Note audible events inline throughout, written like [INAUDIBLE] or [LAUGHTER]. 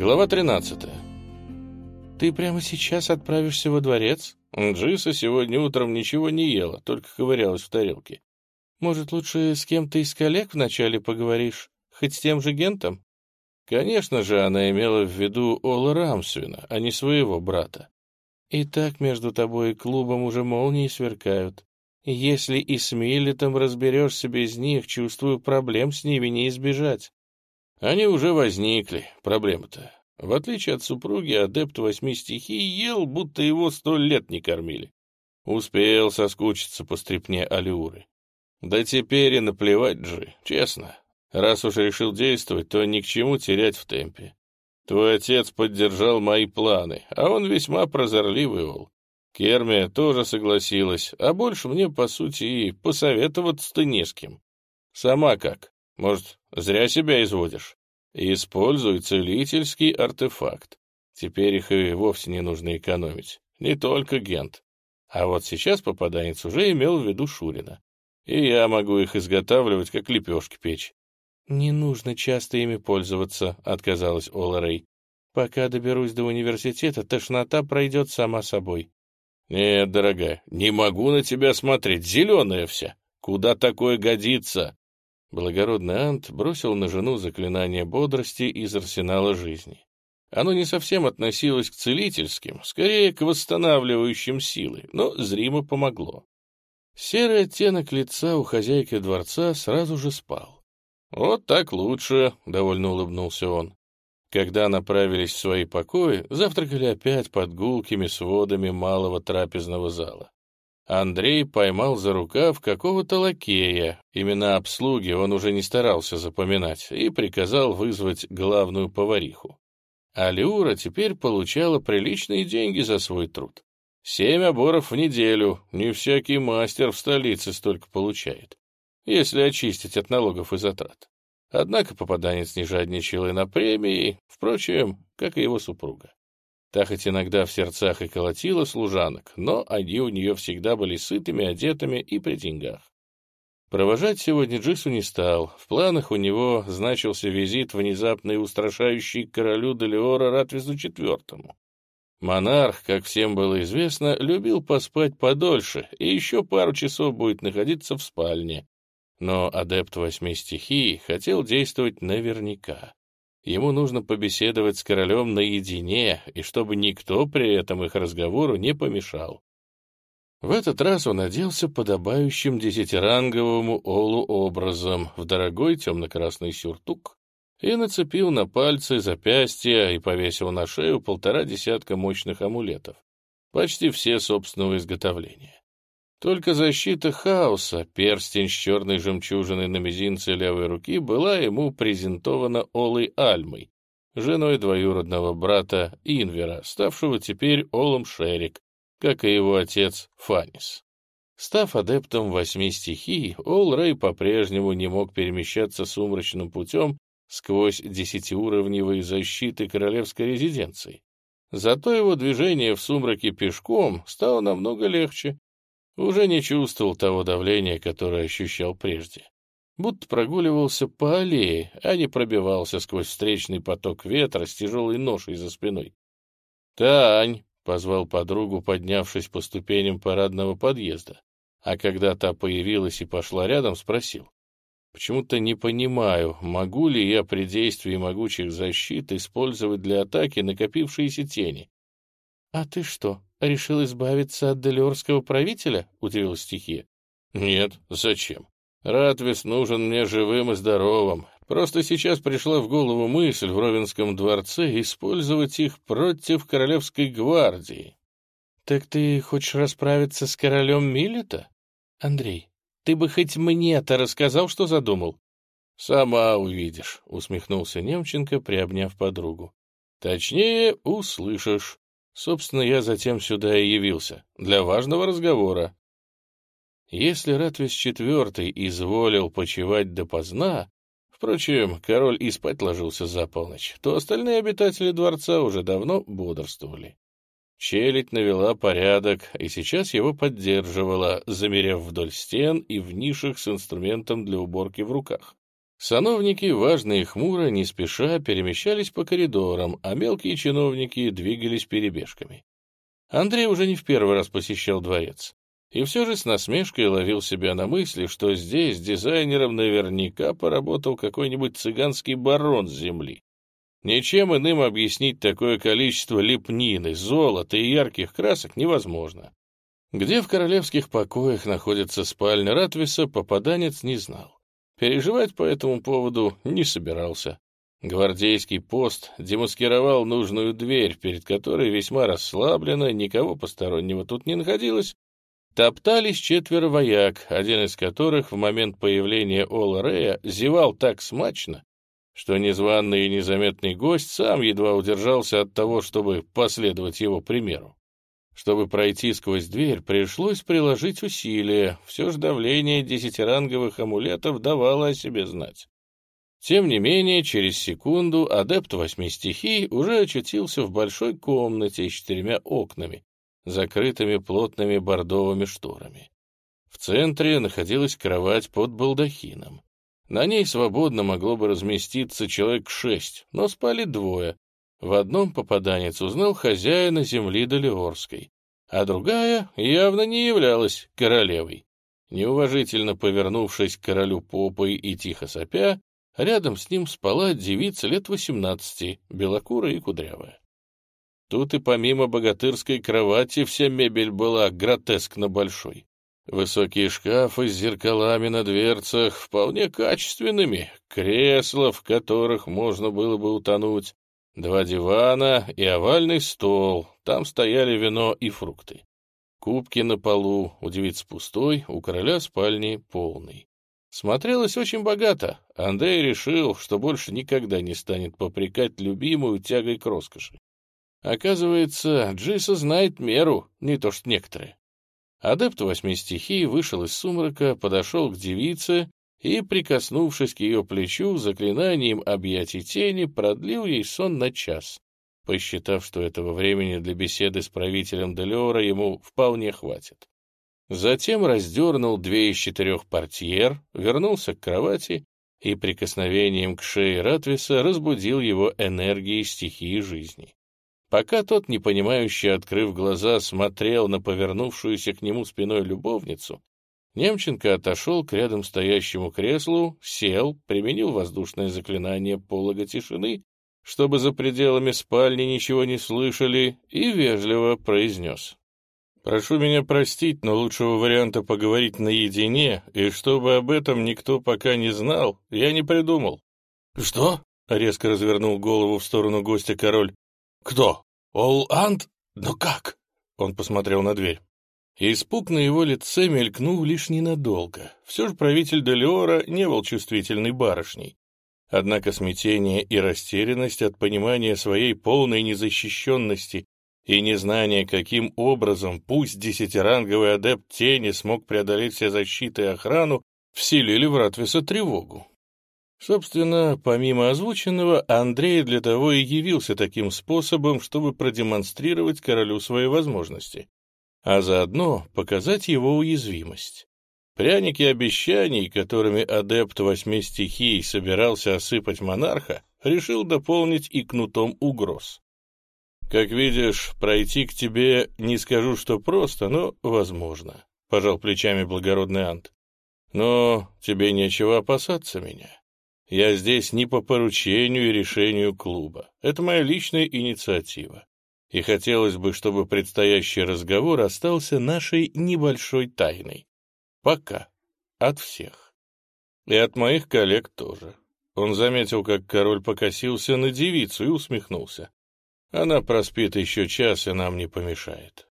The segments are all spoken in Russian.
Глава 13. «Ты прямо сейчас отправишься во дворец?» Джиса сегодня утром ничего не ела, только ковырялась в тарелке. «Может, лучше с кем-то из коллег вначале поговоришь? Хоть с тем же Гентом?» Конечно же, она имела в виду Ола Рамсвина, а не своего брата. «И так между тобой и клубом уже молнии сверкают. Если и с Миллетом разберешься без них, чувствую, проблем с ними не избежать». Они уже возникли, проблема-то. В отличие от супруги, адепт восьми стихий ел, будто его сто лет не кормили. Успел соскучиться по стрипне Алиуры. Да теперь и наплевать же, честно. Раз уж решил действовать, то ни к чему терять в темпе. Твой отец поддержал мои планы, а он весьма прозорливый ол. Кермия тоже согласилась, а больше мне, по сути, и посоветоваться-то не с кем. Сама как? Может, зря себя изводишь? Используй целительский артефакт. Теперь их и вовсе не нужно экономить. Не только Гент. А вот сейчас попаданец уже имел в виду Шурина. И я могу их изготавливать, как лепешки печь. «Не нужно часто ими пользоваться», — отказалась Ола Рэй. «Пока доберусь до университета, тошнота пройдет сама собой». «Нет, дорогая, не могу на тебя смотреть, зеленая вся. Куда такое годится?» Благородный Ант бросил на жену заклинание бодрости из арсенала жизни. Оно не совсем относилось к целительским, скорее к восстанавливающим силы, но зримо помогло. Серый оттенок лица у хозяйки дворца сразу же спал. «Вот так лучше», — довольно улыбнулся он. Когда направились в свои покои, завтракали опять под гулкими сводами малого трапезного зала. Андрей поймал за рукав какого-то лакея, имена обслуги он уже не старался запоминать, и приказал вызвать главную повариху. Алиура теперь получала приличные деньги за свой труд. Семь оборов в неделю, не всякий мастер в столице столько получает, если очистить от налогов и затрат. Однако попаданец не жадничал и на премии, впрочем, как и его супруга. Та хоть иногда в сердцах и колотила служанок, но они у нее всегда были сытыми, одетыми и при деньгах. Провожать сегодня Джису не стал. В планах у него значился визит внезапный устрашающий королю Делиора Ратвизу IV. Монарх, как всем было известно, любил поспать подольше и еще пару часов будет находиться в спальне. Но адепт восьми стихий хотел действовать наверняка. Ему нужно побеседовать с королем наедине, и чтобы никто при этом их разговору не помешал. В этот раз он оделся подобающим десятиранговому Олу образом в дорогой темно-красный сюртук и нацепил на пальцы, запястья и повесил на шею полтора десятка мощных амулетов, почти все собственного изготовления. Только защита хаоса, перстень с черной жемчужиной на мизинце левой руки, была ему презентована Олой Альмой, женой двоюродного брата Инвера, ставшего теперь Олом Шерик, как и его отец Фанис. Став адептом восьми стихий, Ол Рэй по-прежнему не мог перемещаться сумрачным путем сквозь десятиуровневые защиты королевской резиденции. Зато его движение в сумраке пешком стало намного легче, уже не чувствовал того давления, которое ощущал прежде. Будто прогуливался по аллее, а не пробивался сквозь встречный поток ветра с тяжелой ношей за спиной. «Тань!» — позвал подругу, поднявшись по ступеням парадного подъезда. А когда та появилась и пошла рядом, спросил. «Почему-то не понимаю, могу ли я при действии могучих защит использовать для атаки накопившиеся тени?» «А ты что, решил избавиться от делиорского правителя?» — удивилась стихия. «Нет, зачем? Ратвис нужен мне живым и здоровым. Просто сейчас пришла в голову мысль в Ровенском дворце использовать их против Королевской гвардии». «Так ты хочешь расправиться с королем Милета? Андрей, ты бы хоть мне-то рассказал, что задумал?» «Сама увидишь», — усмехнулся Немченко, приобняв подругу. «Точнее, услышишь. Собственно, я затем сюда и явился, для важного разговора. Если Ратвис IV изволил почевать допоздна, впрочем, король и спать ложился за полночь, то остальные обитатели дворца уже давно бодрствовали. Челядь навела порядок, и сейчас его поддерживала, замерев вдоль стен и в нишах с инструментом для уборки в руках. Сановники, важные и хмуро, не спеша, перемещались по коридорам, а мелкие чиновники двигались перебежками. Андрей уже не в первый раз посещал дворец. И все же с насмешкой ловил себя на мысли, что здесь дизайнером наверняка поработал какой-нибудь цыганский барон с земли. Ничем иным объяснить такое количество лепнины, золота и ярких красок невозможно. Где в королевских покоях находится спальня Ратвиса, попаданец не знал. Переживать по этому поводу не собирался. Гвардейский пост демаскировал нужную дверь, перед которой весьма расслабленно, никого постороннего тут не находилось, Топтались четверо вояк, один из которых в момент появления Ола Рея зевал так смачно, что незваный и незаметный гость сам едва удержался от того, чтобы последовать его примеру. Чтобы пройти сквозь дверь, пришлось приложить усилия, все же давление десятиранговых амулетов давало о себе знать. Тем не менее, через секунду адепт восьми стихий уже очутился в большой комнате с четырьмя окнами, закрытыми плотными бордовыми шторами. В центре находилась кровать под балдахином. На ней свободно могло бы разместиться человек шесть, но спали двое. В одном попаданец узнал хозяина земли Долиорской, а другая явно не являлась королевой. Неуважительно повернувшись к королю попой и тихо сопя, рядом с ним спала девица лет восемнадцати, белокурая и кудрявая. Тут и помимо богатырской кровати вся мебель была гротескно большой. Высокие шкафы с зеркалами на дверцах, вполне качественными, кресла, в которых можно было бы утонуть, два дивана и овальный стол, там стояли вино и фрукты. Кубки на полу, у девиц пустой, у короля спальни полный. Смотрелось очень богато. Андрей решил, что больше никогда не станет попрекать любимую тягой к роскоши. Оказывается, Джиса знает меру, не то что некоторые. Адепт восьми стихий вышел из сумрака, подошел к девице и, прикоснувшись к ее плечу, заклинанием объятий тени продлил ей сон на час, посчитав, что этого времени для беседы с правителем Делиора ему вполне хватит. Затем раздернул две из четырех портьер, вернулся к кровати и прикосновением к шее Ратвиса разбудил его энергией стихии жизни. Пока тот, непонимающе открыв глаза, смотрел на повернувшуюся к нему спиной любовницу, Немченко отошел к рядом стоящему креслу, сел, применил воздушное заклинание полога тишины, чтобы за пределами спальни ничего не слышали, и вежливо произнес. «Прошу меня простить, но лучшего варианта поговорить наедине, и чтобы об этом никто пока не знал, я не придумал». «Что?» — резко развернул голову в сторону гостя король. «Кто? Ол-Ант? Но как?» Он посмотрел на дверь. Испуг на его лице мелькнул лишь ненадолго. Все же правитель Делиора не был чувствительной барышней. Однако смятение и растерянность от понимания своей полной незащищенности и незнания, каким образом пусть десятиранговый адепт тени смог преодолеть все защиты и охрану, вселили в Ратвиса тревогу. Собственно, помимо озвученного, Андрей для того и явился таким способом, чтобы продемонстрировать королю свои возможности, а заодно показать его уязвимость. Пряники обещаний, которыми адепт восьми стихий собирался осыпать монарха, решил дополнить и кнутом угроз. «Как видишь, пройти к тебе не скажу, что просто, но возможно», — пожал плечами благородный Ант. «Но тебе нечего опасаться меня. Я здесь не по поручению и решению клуба. Это моя личная инициатива. И хотелось бы, чтобы предстоящий разговор остался нашей небольшой тайной. Пока. От всех. И от моих коллег тоже. Он заметил, как король покосился на девицу и усмехнулся. Она проспит еще час и нам не помешает.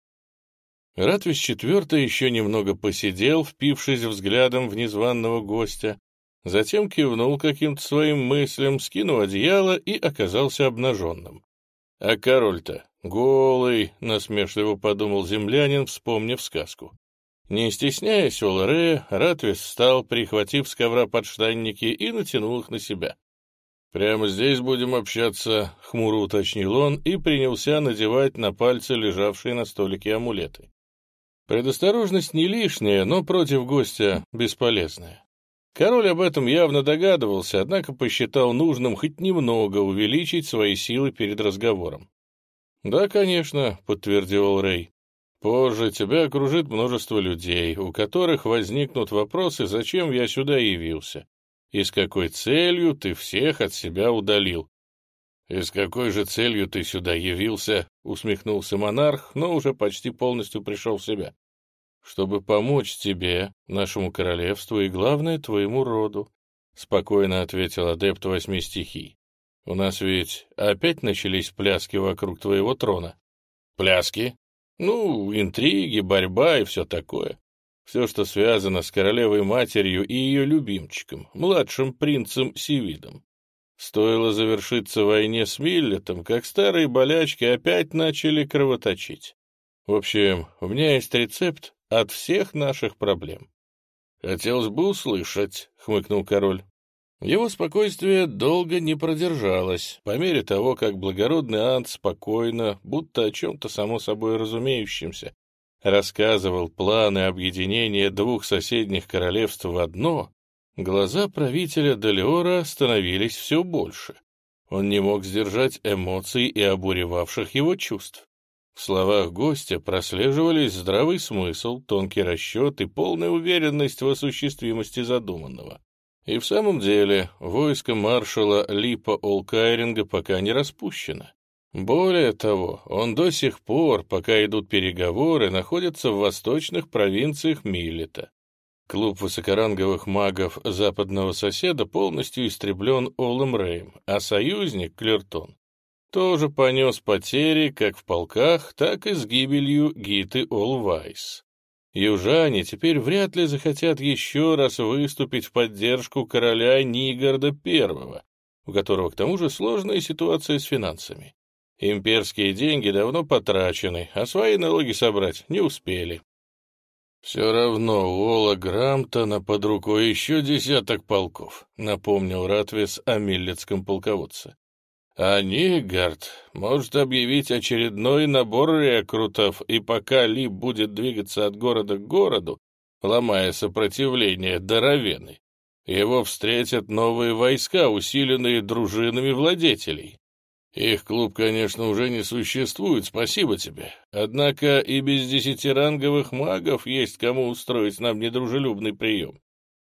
Ратвис четвертый еще немного посидел, впившись взглядом в незваного гостя, Затем кивнул каким-то своим мыслям, скинул одеяло и оказался обнаженным. А король-то голый, насмешливо подумал землянин, вспомнив сказку. Не стесняясь Оларея, Ратвис встал, прихватив с ковра подштанники, и натянул их на себя. «Прямо здесь будем общаться», — хмуро уточнил он и принялся надевать на пальцы лежавшие на столике амулеты. Предосторожность не лишняя, но против гостя бесполезная. Король об этом явно догадывался, однако посчитал нужным хоть немного увеличить свои силы перед разговором. «Да, конечно», — подтвердил Рэй. «Позже тебя окружит множество людей, у которых возникнут вопросы, зачем я сюда явился, и с какой целью ты всех от себя удалил. «И с какой же целью ты сюда явился?» — усмехнулся монарх, но уже почти полностью пришел в себя. «Чтобы помочь тебе, нашему королевству и, главное, твоему роду», — спокойно ответил адепт восьми стихий. «У нас ведь опять начались пляски вокруг твоего трона». «Пляски?» «Ну, интриги, борьба и все такое. Все, что связано с королевой-матерью и ее любимчиком, младшим принцем Сивидом. Стоило завершиться войне с Миллетом, как старые болячки опять начали кровоточить. В общем, у меня есть рецепт от всех наших проблем. «Хотелось бы услышать», — хмыкнул король. Его спокойствие долго не продержалось, по мере того, как благородный Ант спокойно, будто о чем-то само собой разумеющемся, рассказывал планы объединения двух соседних королевств в одно, Глаза правителя Делиора становились все больше. Он не мог сдержать эмоций и обуревавших его чувств. В словах гостя прослеживались здравый смысл, тонкий расчет и полная уверенность в осуществимости задуманного. И в самом деле войско маршала Липа Олкайринга пока не распущено. Более того, он до сих пор, пока идут переговоры, находится в восточных провинциях Милета. Клуб высокоранговых магов западного соседа полностью истреблен Олом Рэем, а союзник, Клертон, тоже понес потери как в полках, так и с гибелью Гиты Олвайс. Южане теперь вряд ли захотят еще раз выступить в поддержку короля Нигарда I, у которого к тому же сложная ситуация с финансами. Имперские деньги давно потрачены, а свои налоги собрать не успели. «Все равно у Ола Грамтона под рукой еще десяток полков», — напомнил Ратвис о миллетском полководце. «А Нигард может объявить очередной набор рекрутов, и пока Ли будет двигаться от города к городу, ломая сопротивление до его встретят новые войска, усиленные дружинами владетелей. Их клуб, конечно, уже не существует, спасибо тебе. Однако и без десятиранговых магов есть кому устроить нам недружелюбный прием.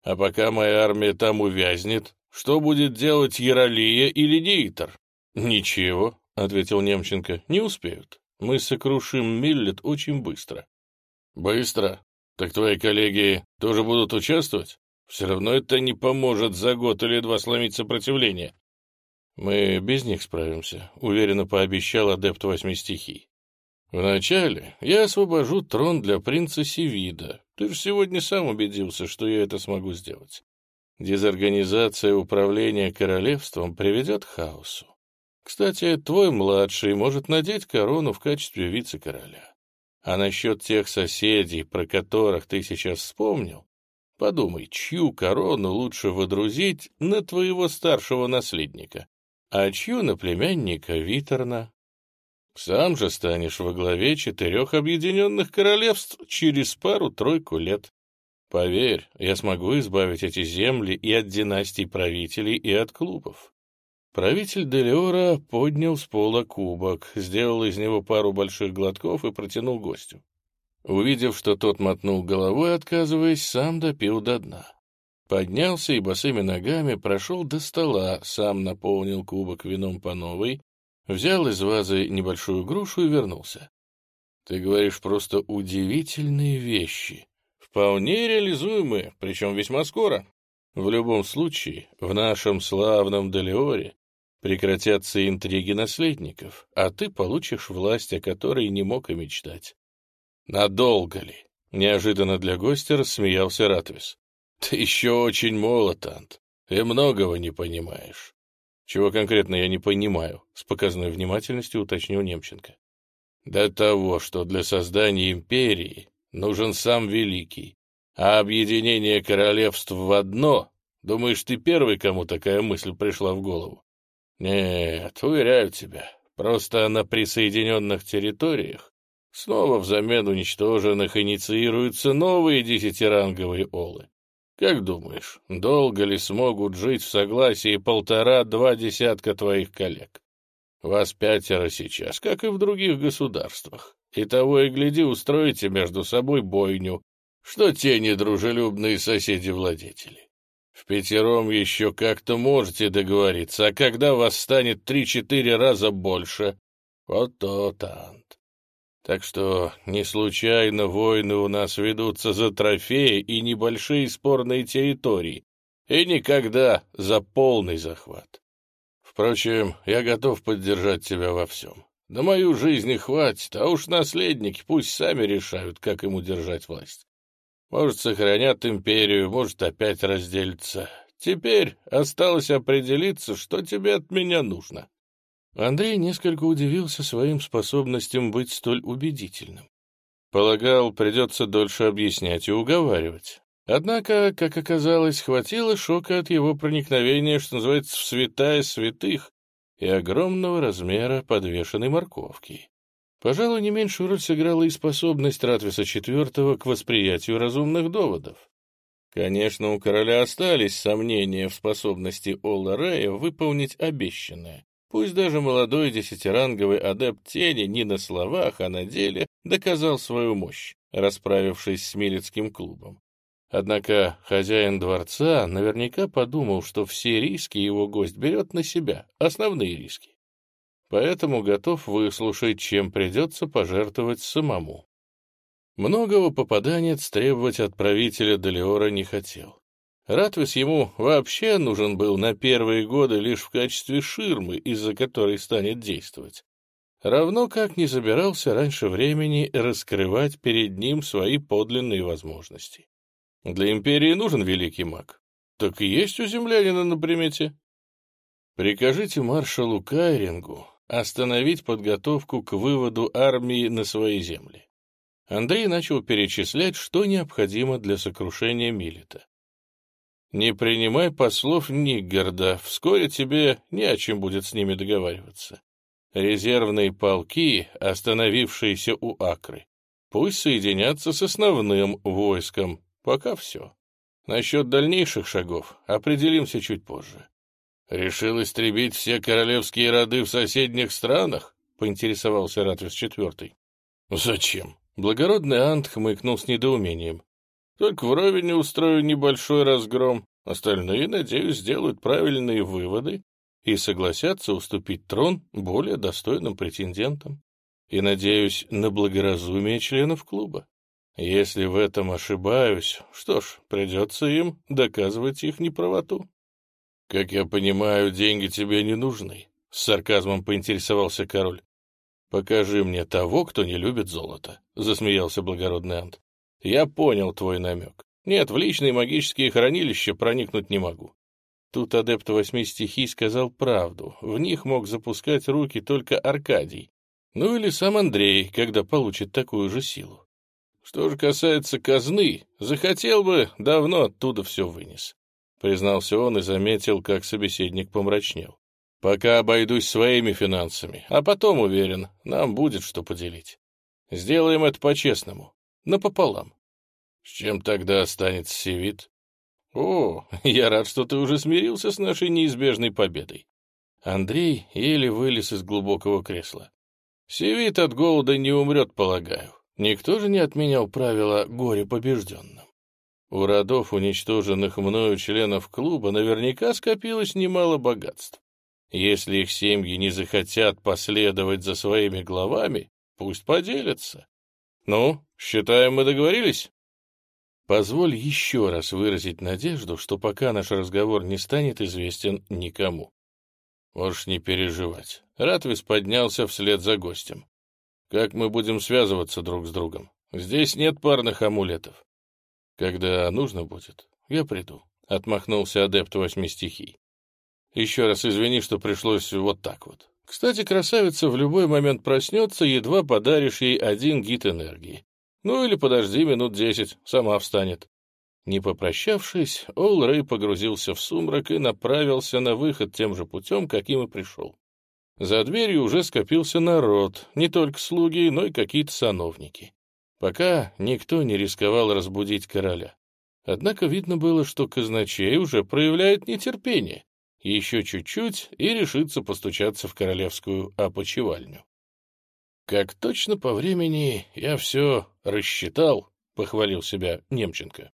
А пока моя армия там увязнет, что будет делать Яролия или Диитер? Ничего, — ответил Немченко, — не успеют. Мы сокрушим Миллет очень быстро. Быстро? Так твои коллеги тоже будут участвовать? Все равно это не поможет за год или два сломить сопротивление. «Мы без них справимся», — уверенно пообещал адепт восьми стихий. «Вначале я освобожу трон для принца Севида. Ты же сегодня сам убедился, что я это смогу сделать. Дезорганизация управления королевством приведет к хаосу. Кстати, твой младший может надеть корону в качестве вице-короля. А насчет тех соседей, про которых ты сейчас вспомнил, подумай, чью корону лучше водрузить на твоего старшего наследника а чью на племянника Витерна. Сам же станешь во главе четырех объединенных королевств через пару-тройку лет. Поверь, я смогу избавить эти земли и от династий правителей, и от клубов. Правитель Делиора поднял с пола кубок, сделал из него пару больших глотков и протянул гостю. Увидев, что тот мотнул головой, отказываясь, сам допил до дна. Поднялся и босыми ногами прошел до стола, сам наполнил кубок вином по новой, взял из вазы небольшую грушу и вернулся. Ты говоришь просто удивительные вещи, вполне реализуемые, причем весьма скоро. В любом случае, в нашем славном Делиоре прекратятся интриги наследников, а ты получишь власть, о которой не мог и мечтать. Надолго ли? Неожиданно для гостя рассмеялся Ратвис. Ты еще очень молод, Ант, и многого не понимаешь. Чего конкретно я не понимаю, с показанной внимательностью уточнил Немченко. До того, что для создания империи нужен сам Великий, а объединение королевств в одно, думаешь, ты первый, кому такая мысль пришла в голову? Нет, уверяю тебя, просто на присоединенных территориях снова взамен уничтоженных инициируются новые десятиранговые олы. Как думаешь, долго ли смогут жить в согласии полтора-два десятка твоих коллег? Вас пятеро сейчас, как и в других государствах. И того и гляди, устроите между собой бойню, что те недружелюбные соседи-владетели. В пятером еще как-то можете договориться, а когда вас станет три-четыре раза больше, вот то тант. Так что не случайно войны у нас ведутся за трофеи и небольшие спорные территории, и никогда за полный захват. Впрочем, я готов поддержать тебя во всем. На мою жизнь не хватит, а уж наследники пусть сами решают, как им удержать власть. Может, сохранят империю, может, опять разделятся. Теперь осталось определиться, что тебе от меня нужно. Андрей несколько удивился своим способностям быть столь убедительным. Полагал, придется дольше объяснять и уговаривать. Однако, как оказалось, хватило шока от его проникновения, что называется, в святая святых и огромного размера подвешенной морковки. Пожалуй, не меньшую роль сыграла и способность Ратвиса IV к восприятию разумных доводов. Конечно, у короля остались сомнения в способности Олла Рея выполнить обещанное, Пусть даже молодой десятиранговый адепт тени не на словах, а на деле доказал свою мощь, расправившись с Милецким клубом. Однако хозяин дворца наверняка подумал, что все риски его гость берет на себя, основные риски. Поэтому готов выслушать, чем придется пожертвовать самому. Многого попаданец требовать от правителя Далиора не хотел. Ратвис ему вообще нужен был на первые годы лишь в качестве ширмы, из-за которой станет действовать. Равно как не забирался раньше времени раскрывать перед ним свои подлинные возможности. Для империи нужен великий маг. Так и есть у землянина на примете. Прикажите маршалу Кайрингу остановить подготовку к выводу армии на свои земли. Андрей начал перечислять, что необходимо для сокрушения Милита. Не принимай послов Ниггарда, вскоре тебе не о чем будет с ними договариваться. Резервные полки, остановившиеся у Акры, пусть соединятся с основным войском, пока все. Насчет дальнейших шагов определимся чуть позже. Решил истребить все королевские роды в соседних странах? Поинтересовался Ратвис IV. Зачем? Благородный Ант хмыкнул с недоумением. Только в Ровине устрою небольшой разгром. Остальные, надеюсь, сделают правильные выводы и согласятся уступить трон более достойным претендентам. И, надеюсь, на благоразумие членов клуба. Если в этом ошибаюсь, что ж, придется им доказывать их неправоту. «Как я понимаю, деньги тебе не нужны», — с сарказмом поинтересовался король. «Покажи мне того, кто не любит золото», — засмеялся благородный Ант. Я понял твой намек. Нет, в личные магические хранилища проникнуть не могу. Тут адепт восьми стихий сказал правду. В них мог запускать руки только Аркадий. Ну или сам Андрей, когда получит такую же силу. Что же касается казны, захотел бы, давно оттуда все вынес. Признался он и заметил, как собеседник помрачнел. Пока обойдусь своими финансами, а потом, уверен, нам будет что поделить. Сделаем это по-честному напополам. С чем тогда останется Севит? О, [LAUGHS] я рад, что ты уже смирился с нашей неизбежной победой. Андрей еле вылез из глубокого кресла. Севит от голода не умрет, полагаю. Никто же не отменял правила «горе побежденным». У родов, уничтоженных мною членов клуба, наверняка скопилось немало богатств. Если их семьи не захотят последовать за своими главами, пусть поделятся. Ну, считаем, мы договорились? Позволь еще раз выразить надежду, что пока наш разговор не станет известен никому. Можешь не переживать. Ратвис поднялся вслед за гостем. Как мы будем связываться друг с другом? Здесь нет парных амулетов. Когда нужно будет, я приду. Отмахнулся адепт восьми стихий. Еще раз извини, что пришлось вот так вот. Кстати, красавица в любой момент проснется, едва подаришь ей один гид энергии. Ну или подожди минут десять, сама встанет. Не попрощавшись, Ол Рэй погрузился в сумрак и направился на выход тем же путем, каким и пришел. За дверью уже скопился народ, не только слуги, но и какие-то сановники. Пока никто не рисковал разбудить короля. Однако видно было, что казначей уже проявляет нетерпение. Еще чуть-чуть и решится постучаться в королевскую опочивальню. «Как точно по времени я все рассчитал», — похвалил себя Немченко.